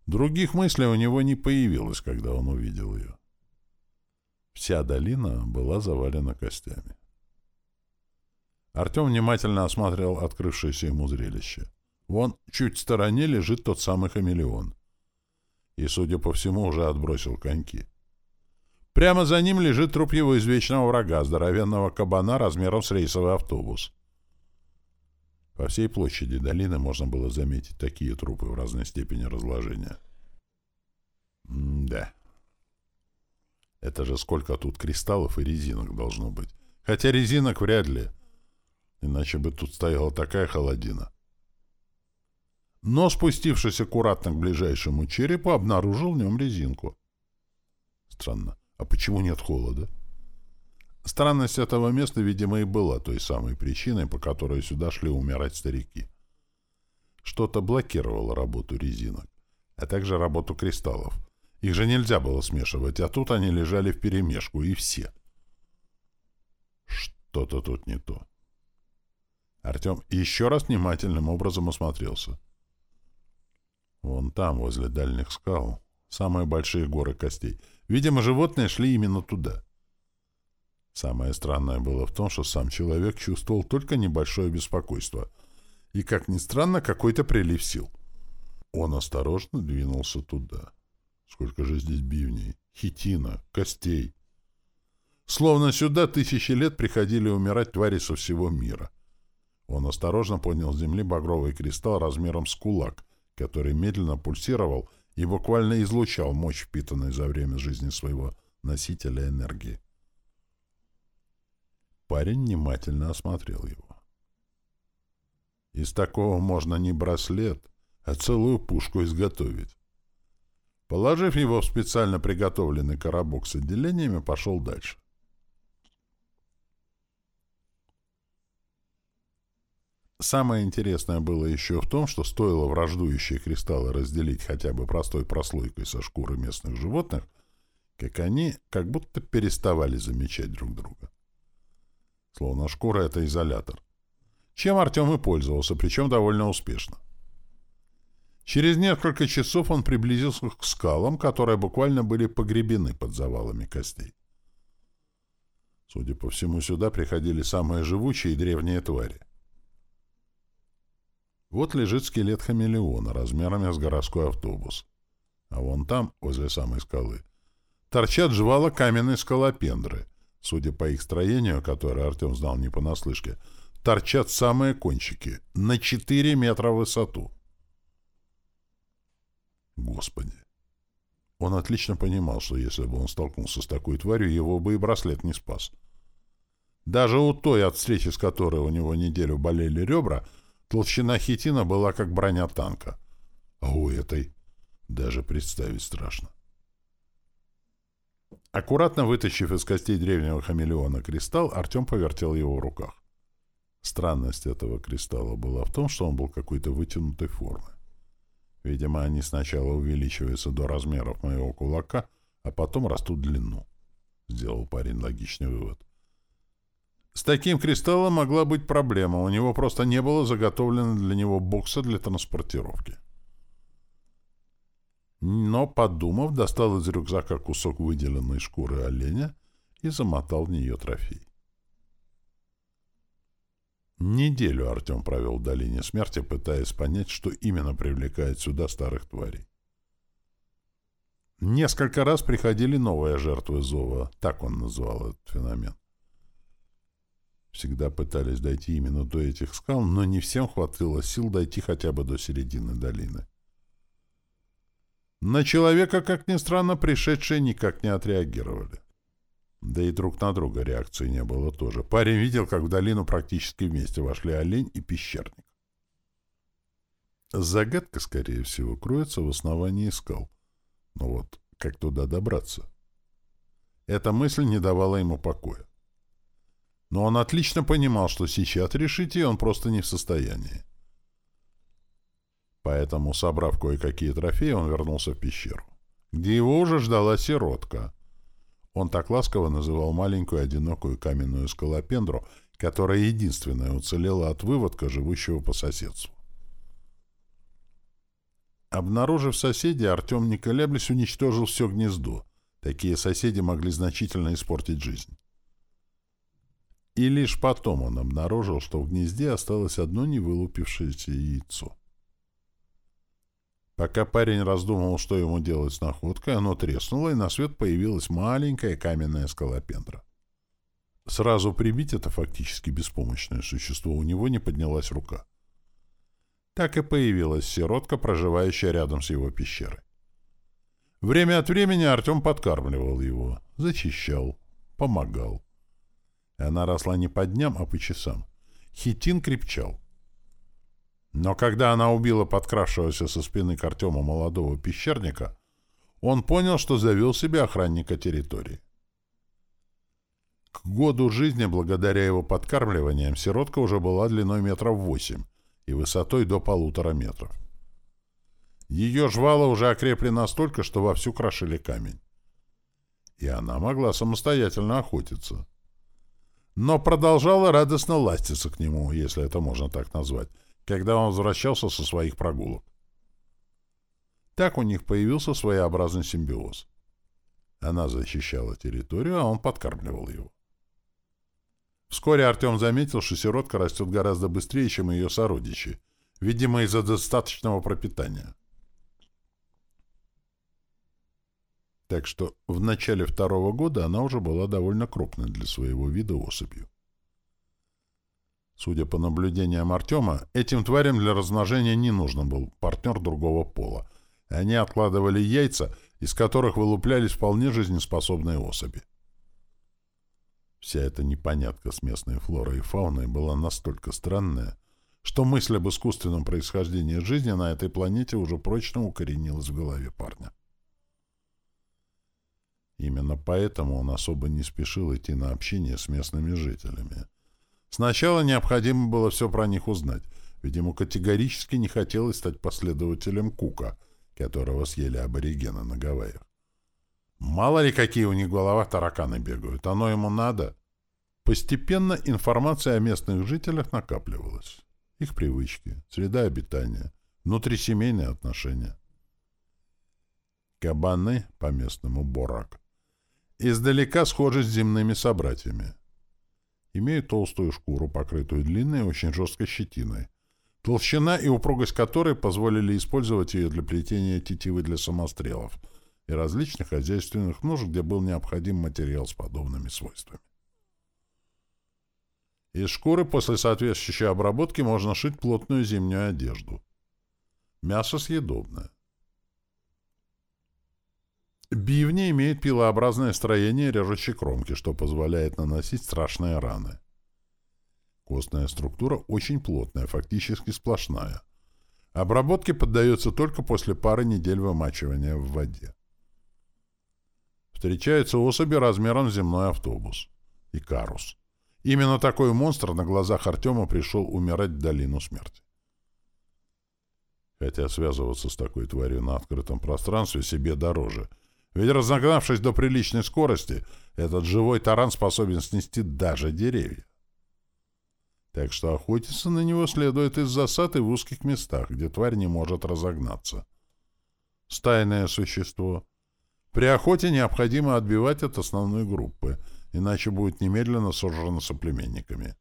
Других мыслей у него не появилось, когда он увидел ее. Вся долина была завалена костями. Артем внимательно осмотрел открывшееся ему зрелище. Вон, чуть в стороне лежит тот самый хамелеон и, судя по всему, уже отбросил коньки. Прямо за ним лежит труп его извечного врага, здоровенного кабана размером с рейсовый автобус. По всей площади долины можно было заметить такие трупы в разной степени разложения. М да. Это же сколько тут кристаллов и резинок должно быть. Хотя резинок вряд ли. Иначе бы тут стояла такая холодина но, спустившись аккуратно к ближайшему черепу, обнаружил в нем резинку. Странно. А почему нет холода? Странность этого места, видимо, и была той самой причиной, по которой сюда шли умирать старики. Что-то блокировало работу резинок, а также работу кристаллов. Их же нельзя было смешивать, а тут они лежали вперемешку, и все. Что-то тут не то. Артем еще раз внимательным образом осмотрелся. Вон там, возле дальних скал, самые большие горы костей. Видимо, животные шли именно туда. Самое странное было в том, что сам человек чувствовал только небольшое беспокойство и, как ни странно, какой-то прилив сил. Он осторожно двинулся туда. Сколько же здесь бивней, хитина, костей. Словно сюда тысячи лет приходили умирать твари со всего мира. Он осторожно поднял с земли багровый кристалл размером с кулак — который медленно пульсировал и буквально излучал мощь, впитанной за время жизни своего носителя энергии. Парень внимательно осмотрел его. Из такого можно не браслет, а целую пушку изготовить. Положив его в специально приготовленный коробок с отделениями, пошел дальше. Самое интересное было еще в том, что стоило враждующие кристаллы разделить хотя бы простой прослойкой со шкуры местных животных, как они как будто переставали замечать друг друга. Словно шкура — это изолятор. Чем Артем и пользовался, причем довольно успешно. Через несколько часов он приблизился к скалам, которые буквально были погребены под завалами костей. Судя по всему, сюда приходили самые живучие и древние твари. Вот лежит скелет хамелеона размерами с городской автобус. А вон там, возле самой скалы, торчат жвала каменной скалопендры. Судя по их строению, которое Артем знал не понаслышке, торчат самые кончики, на 4 метра в высоту. Господи! Он отлично понимал, что если бы он столкнулся с такой тварью, его бы и браслет не спас. Даже у той, от встречи с которой у него неделю болели ребра, толщина хитина была как броня танка. А у этой даже представить страшно. Аккуратно вытащив из костей древнего хамелеона кристалл, Артем повертел его в руках. Странность этого кристалла была в том, что он был какой-то вытянутой формы. Видимо, они сначала увеличиваются до размеров моего кулака, а потом растут в длину. Сделал парень логичный вывод. С таким кристаллом могла быть проблема. У него просто не было заготовлено для него бокса для транспортировки. Но, подумав, достал из рюкзака кусок выделенной шкуры оленя и замотал в нее трофей. Неделю Артем провел в долине смерти, пытаясь понять, что именно привлекает сюда старых тварей. Несколько раз приходили новые жертвы зова, так он назвал этот феномен. Всегда пытались дойти именно до этих скал, но не всем хватило сил дойти хотя бы до середины долины. На человека, как ни странно, пришедшие никак не отреагировали. Да и друг на друга реакции не было тоже. Парень видел, как в долину практически вместе вошли олень и пещерник. Загадка, скорее всего, кроется в основании скал. Но вот как туда добраться? Эта мысль не давала ему покоя. Но он отлично понимал, что сейчас решить ее он просто не в состоянии. Поэтому, собрав кое-какие трофеи, он вернулся в пещеру, где его уже ждала сиротка. Он так ласково называл маленькую одинокую каменную скалопендру, которая единственная уцелела от выводка, живущего по соседству. Обнаружив соседей, Артем, не колеблясь, уничтожил все гнездо. Такие соседи могли значительно испортить жизнь. И лишь потом он обнаружил, что в гнезде осталось одно невылупившееся яйцо. Пока парень раздумывал, что ему делать с находкой, оно треснуло, и на свет появилась маленькая каменная скалопендра. Сразу прибить это фактически беспомощное существо у него не поднялась рука. Так и появилась сиротка, проживающая рядом с его пещерой. Время от времени Артем подкармливал его, зачищал, помогал. Она росла не по дням, а по часам. Хитин крепчал. Но когда она убила подкравшегося со спины к Артему молодого пещерника, он понял, что завел себе охранника территории. К году жизни, благодаря его подкармливаниям, сиротка уже была длиной метров восемь и высотой до полутора метров. Ее жвала уже окрепли настолько, что вовсю крошили камень. И она могла самостоятельно охотиться. Но продолжала радостно ластиться к нему, если это можно так назвать, когда он возвращался со своих прогулок. Так у них появился своеобразный симбиоз. Она защищала территорию, а он подкармливал его. Вскоре Артем заметил, что сиротка растет гораздо быстрее, чем ее сородичи, видимо, из-за достаточного пропитания. Так что в начале второго года она уже была довольно крупной для своего вида особью. Судя по наблюдениям Артема, этим тварям для размножения не нужен был партнер другого пола. Они откладывали яйца, из которых вылуплялись вполне жизнеспособные особи. Вся эта непонятка с местной флорой и фауной была настолько странная, что мысль об искусственном происхождении жизни на этой планете уже прочно укоренилась в голове парня. Именно поэтому он особо не спешил идти на общение с местными жителями. Сначала необходимо было все про них узнать, ведь ему категорически не хотелось стать последователем Кука, которого съели аборигены на Гавайях. Мало ли, какие у них в головах тараканы бегают. Оно ему надо. Постепенно информация о местных жителях накапливалась. Их привычки, среда обитания, внутрисемейные отношения. Кабаны, по-местному борак, издалека схожи с земными собратьями. Имеют толстую шкуру, покрытую длинной и очень жесткой щетиной, толщина и упругость которой позволили использовать ее для плетения тетивы для самострелов — и различных хозяйственных нужд, где был необходим материал с подобными свойствами. Из шкуры после соответствующей обработки можно шить плотную зимнюю одежду. Мясо съедобное. Бивни имеет пилообразное строение режущей кромки, что позволяет наносить страшные раны. Костная структура очень плотная, фактически сплошная. Обработке поддается только после пары недель вымачивания в воде встречаются особи размером с земной автобус. Икарус. Именно такой монстр на глазах Артема пришел умирать в долину смерти. Хотя связываться с такой тварью на открытом пространстве себе дороже. Ведь разогнавшись до приличной скорости, этот живой таран способен снести даже деревья. Так что охотиться на него следует из засад и в узких местах, где тварь не может разогнаться. Стайное существо — при охоте необходимо отбивать от основной группы, иначе будет немедленно сожрано соплеменниками.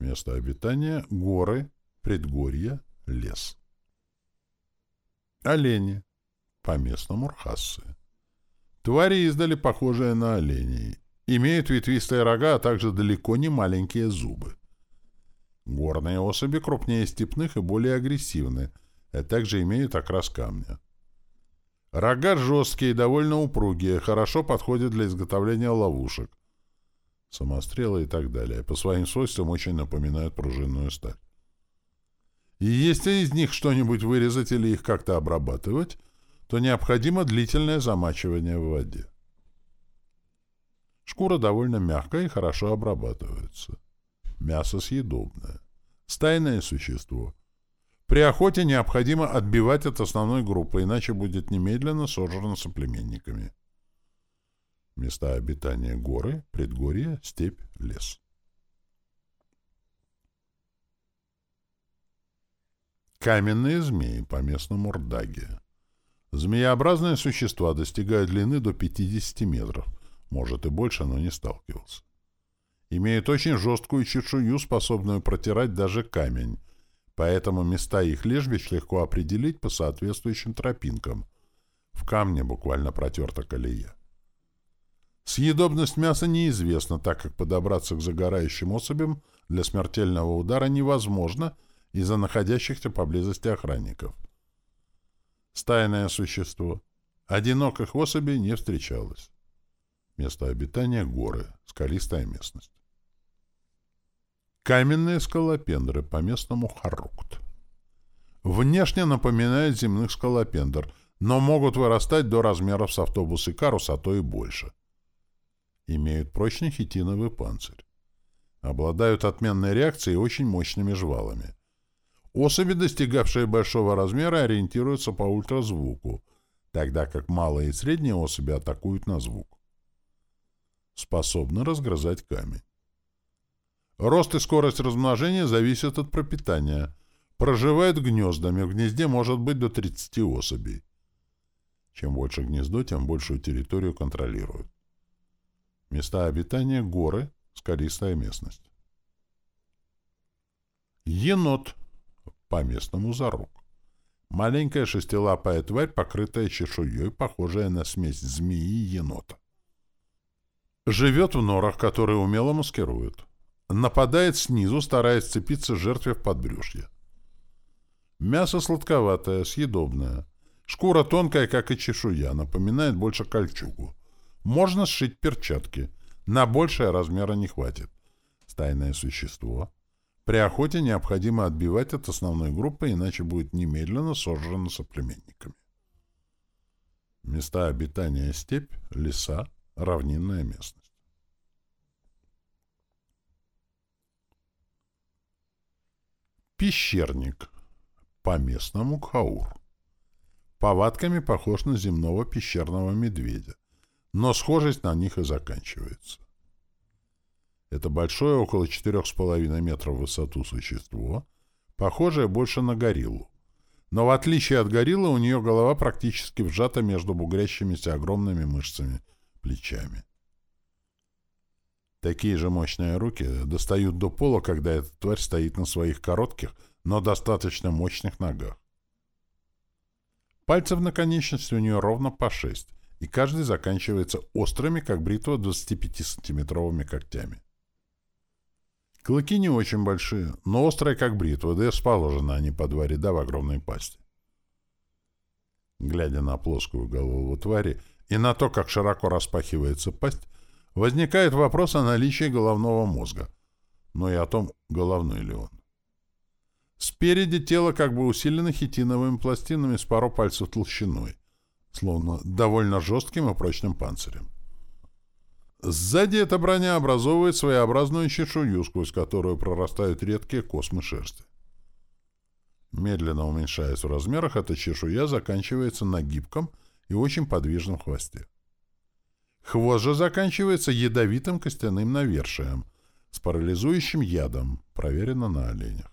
Место обитания — горы, предгорья, лес. Олени. По-местному рхассы. Твари издали похожие на оленей. Имеют ветвистые рога, а также далеко не маленькие зубы. Горные особи крупнее степных и более агрессивны, а также имеют окрас камня. Рога жесткие и довольно упругие, хорошо подходят для изготовления ловушек. Самострелы и так далее. По своим свойствам очень напоминают пружинную сталь. И если из них что-нибудь вырезать или их как-то обрабатывать, то необходимо длительное замачивание в воде. Шкура довольно мягкая и хорошо обрабатывается. Мясо съедобное. Стайное существо — при охоте необходимо отбивать от основной группы, иначе будет немедленно сожрано соплеменниками. Места обитания — горы, предгорье, степь, лес. Каменные змеи, по-местному рдаги. Змееобразные существа достигают длины до 50 метров, может и больше, но не сталкивался. Имеют очень жесткую чешую, способную протирать даже камень, поэтому места их лежбищ легко определить по соответствующим тропинкам. В камне буквально протерта колея. Съедобность мяса неизвестна, так как подобраться к загорающим особям для смертельного удара невозможно из-за находящихся поблизости охранников. Стайное существо. Одиноких особей не встречалось. Место обитания — горы, скалистая местность. Каменные скалопендры, по-местному харукт. Внешне напоминают земных скалопендр, но могут вырастать до размеров с автобус и карус, а то и больше. Имеют прочный хитиновый панцирь. Обладают отменной реакцией и очень мощными жвалами. Особи, достигавшие большого размера, ориентируются по ультразвуку, тогда как малые и средние особи атакуют на звук. Способны разгрызать камень. Рост и скорость размножения зависят от пропитания. Проживает гнездами. В гнезде может быть до 30 особей. Чем больше гнездо, тем большую территорию контролируют. Места обитания — горы, скалистая местность. Енот. По-местному зарок. Маленькая шестилапая тварь, покрытая чешуей, похожая на смесь змеи и енота. Живет в норах, которые умело маскируют. Нападает снизу, стараясь цепиться жертве в подбрюшье. Мясо сладковатое, съедобное. Шкура тонкая, как и чешуя, напоминает больше кольчугу. Можно сшить перчатки. На большее размера не хватит. Стайное существо. При охоте необходимо отбивать от основной группы, иначе будет немедленно сожжено соплеменниками. Места обитания степь, леса, равнинная местность. Пещерник. По-местному Кхаур. Повадками похож на земного пещерного медведя, но схожесть на них и заканчивается. Это большое, около 4,5 метров в высоту существо, похожее больше на гориллу. Но в отличие от гориллы, у нее голова практически вжата между бугрящимися огромными мышцами плечами. Такие же мощные руки достают до пола, когда эта тварь стоит на своих коротких, но достаточно мощных ногах. Пальцев на конечности у нее ровно по шесть, и каждый заканчивается острыми, как бритва, 25-сантиметровыми когтями. Клыки не очень большие, но острые, как бритва, да и расположены они по два ряда в огромной пасти. Глядя на плоскую голову твари и на то, как широко распахивается пасть, возникает вопрос о наличии головного мозга, но и о том, головной ли он. Спереди тело как бы усилено хитиновыми пластинами с пару пальцев толщиной, словно довольно жестким и прочным панцирем. Сзади эта броня образовывает своеобразную чешую, сквозь которую прорастают редкие космы шерсти. Медленно уменьшаясь в размерах, эта чешуя заканчивается на гибком и очень подвижном хвосте. Хвост же заканчивается ядовитым костяным навершием с парализующим ядом, проверено на оленях.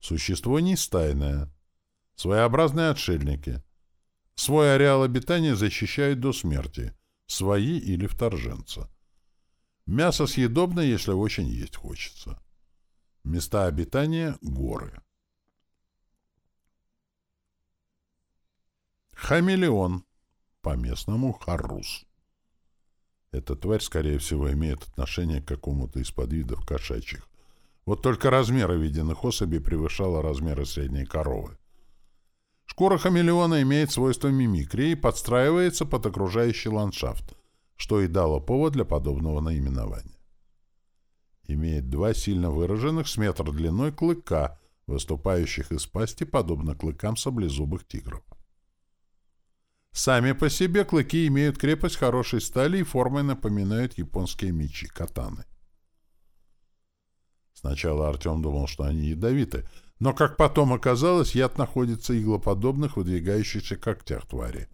Существо не стайное. Своеобразные отшельники. Свой ареал обитания защищают до смерти. Свои или вторженца. Мясо съедобно, если очень есть хочется. Места обитания — горы. Хамелеон. По-местному — харус. Эта тварь, скорее всего, имеет отношение к какому-то из подвидов кошачьих. Вот только размеры виденных особей превышало размеры средней коровы. Шкура хамелеона имеет свойство мимикрии и подстраивается под окружающий ландшафт, что и дало повод для подобного наименования. Имеет два сильно выраженных с метр длиной клыка, выступающих из пасти, подобно клыкам саблезубых тигров. Сами по себе клыки имеют крепость хорошей стали и формой напоминают японские мечи, катаны. Сначала Артем думал, что они ядовиты, но, как потом оказалось, яд находится иглоподобных выдвигающихся когтях твари,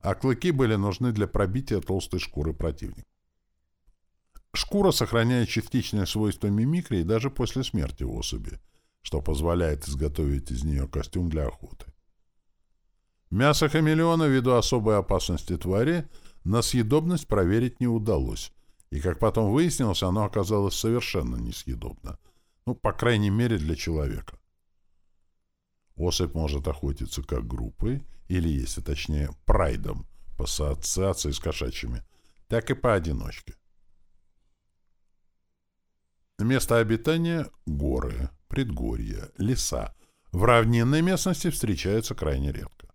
а клыки были нужны для пробития толстой шкуры противника. Шкура сохраняет частичное свойство мимикрии даже после смерти особи, что позволяет изготовить из нее костюм для охоты. Мясо хамелеона, ввиду особой опасности твари, на съедобность проверить не удалось, и, как потом выяснилось, оно оказалось совершенно несъедобно. Ну, по крайней мере, для человека. Особь может охотиться как группой, или, если точнее, прайдом, по ассоциации с кошачьими, так и поодиночке. Место обитания — горы, предгорья, леса. В равнинной местности встречаются крайне редко.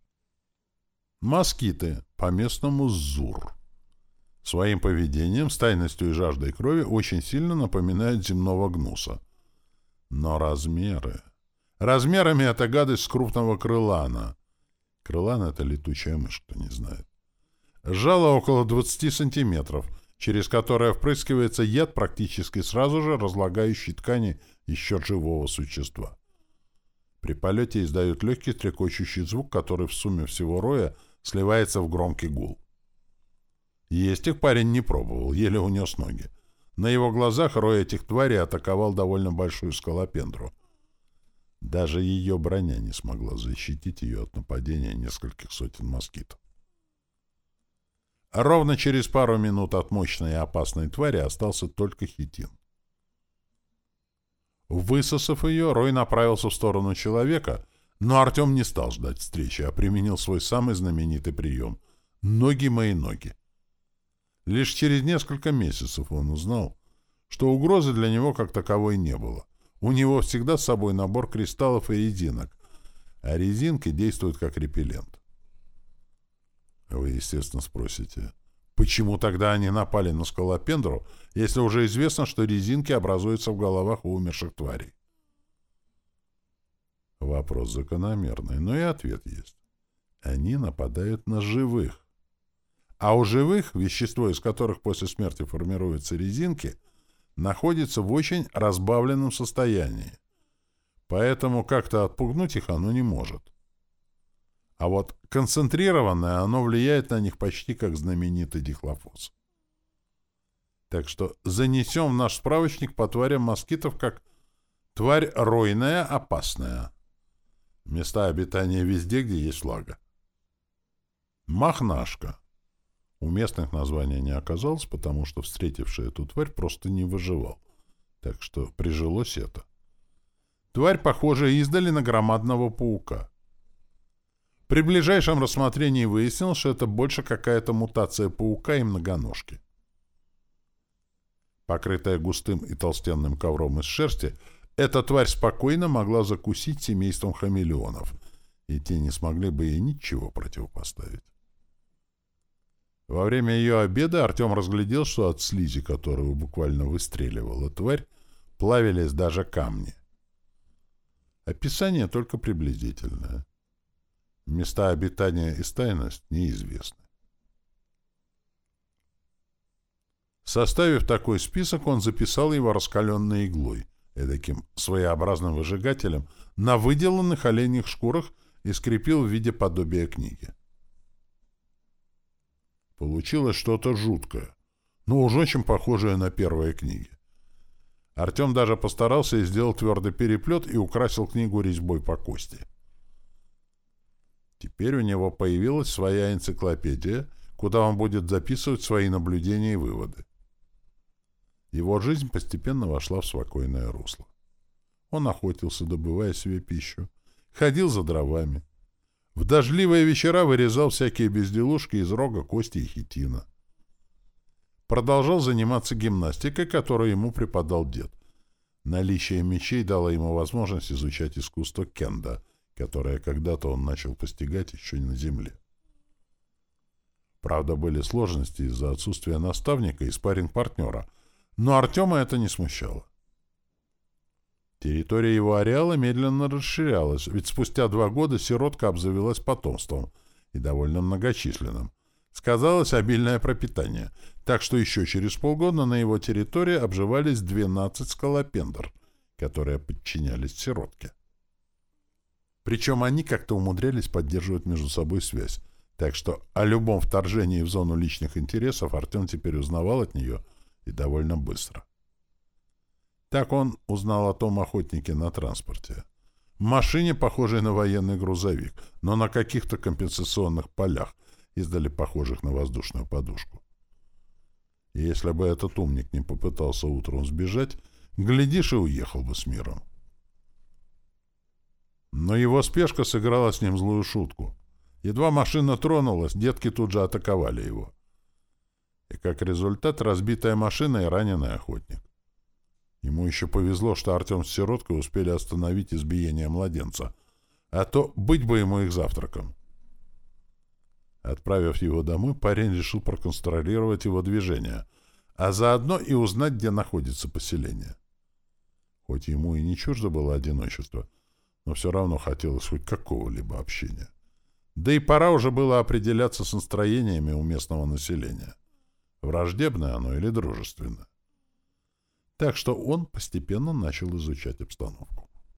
Москиты, по-местному зур. Своим поведением, стайностью и жаждой крови очень сильно напоминают земного гнуса. Но размеры... Размерами это гадость с крупного крылана. Крылан — это летучая мышь, кто не знает. Жало около 20 сантиметров, через которое впрыскивается яд практически сразу же разлагающий ткани еще живого существа. При полете издают легкий трекочущий звук, который в сумме всего роя сливается в громкий гул. Есть их парень не пробовал, еле унес ноги. На его глазах рой этих тварей атаковал довольно большую скалопендру — даже ее броня не смогла защитить ее от нападения нескольких сотен москитов. ровно через пару минут от мощной и опасной твари остался только хитин. Высосав ее, Рой направился в сторону человека, но Артем не стал ждать встречи, а применил свой самый знаменитый прием — «Ноги мои ноги». Лишь через несколько месяцев он узнал, что угрозы для него как таковой не было. У него всегда с собой набор кристаллов и резинок, а резинки действуют как репеллент. Вы, естественно, спросите, Почему тогда они напали на скалопендру, если уже известно, что резинки образуются в головах у умерших тварей? Вопрос закономерный, но и ответ есть. Они нападают на живых. А у живых, вещество из которых после смерти формируются резинки, находится в очень разбавленном состоянии. Поэтому как-то отпугнуть их оно не может. А вот концентрированное оно влияет на них почти как знаменитый дихлофос. Так что занесем в наш справочник по тварям москитов как тварь ройная, опасная. Места обитания везде, где есть влага. Махнашка. У местных названия не оказалось, потому что встретивший эту тварь просто не выживал. Так что прижилось это. Тварь похожа издали на громадного паука. При ближайшем рассмотрении выяснилось, что это больше какая-то мутация паука и многоножки. Покрытая густым и толстенным ковром из шерсти, эта тварь спокойно могла закусить семейством хамелеонов, и те не смогли бы ей ничего противопоставить. Во время ее обеда Артем разглядел, что от слизи, которую буквально выстреливала тварь, плавились даже камни. Описание только приблизительное. Места обитания и стайность неизвестны. Составив такой список, он записал его раскаленной иглой, эдаким своеобразным выжигателем, на выделанных оленьих шкурах и скрепил в виде подобия книги. Получилось что-то жуткое, но уж очень похожее на первые книги. Артем даже постарался и сделал твердый переплет и украсил книгу резьбой по кости. Теперь у него появилась своя энциклопедия, куда он будет записывать свои наблюдения и выводы. Его жизнь постепенно вошла в спокойное русло. Он охотился, добывая себе пищу, ходил за дровами. В дождливые вечера вырезал всякие безделушки из рога, кости и хитина. Продолжал заниматься гимнастикой, которую ему преподал дед. Наличие мечей дало ему возможность изучать искусство кенда, которое когда-то он начал постигать еще на земле. Правда, были сложности из-за отсутствия наставника и спарринг-партнера, но Артема это не смущало. Территория его ареала медленно расширялась, ведь спустя два года сиротка обзавелась потомством, и довольно многочисленным. Сказалось обильное пропитание, так что еще через полгода на его территории обживались 12 скалопендр, которые подчинялись сиротке. Причем они как-то умудрялись поддерживать между собой связь. Так что о любом вторжении в зону личных интересов Артем теперь узнавал от нее и довольно быстро. Так он узнал о том охотнике на транспорте. Машине, похожей на военный грузовик, но на каких-то компенсационных полях, издали похожих на воздушную подушку. И если бы этот умник не попытался утром сбежать, глядишь и уехал бы с миром. Но его спешка сыграла с ним злую шутку. Едва машина тронулась, детки тут же атаковали его. И как результат разбитая машина и раненый охотник. Ему еще повезло, что Артем с Сироткой успели остановить избиение младенца, а то быть бы ему их завтраком. Отправив его домой, парень решил проконтролировать его движение, а заодно и узнать, где находится поселение. Хоть ему и не чуждо было одиночество — но все равно хотелось хоть какого-либо общения. Да и пора уже было определяться с настроениями у местного населения. Враждебное оно или дружественное. Так что он постепенно начал изучать обстановку.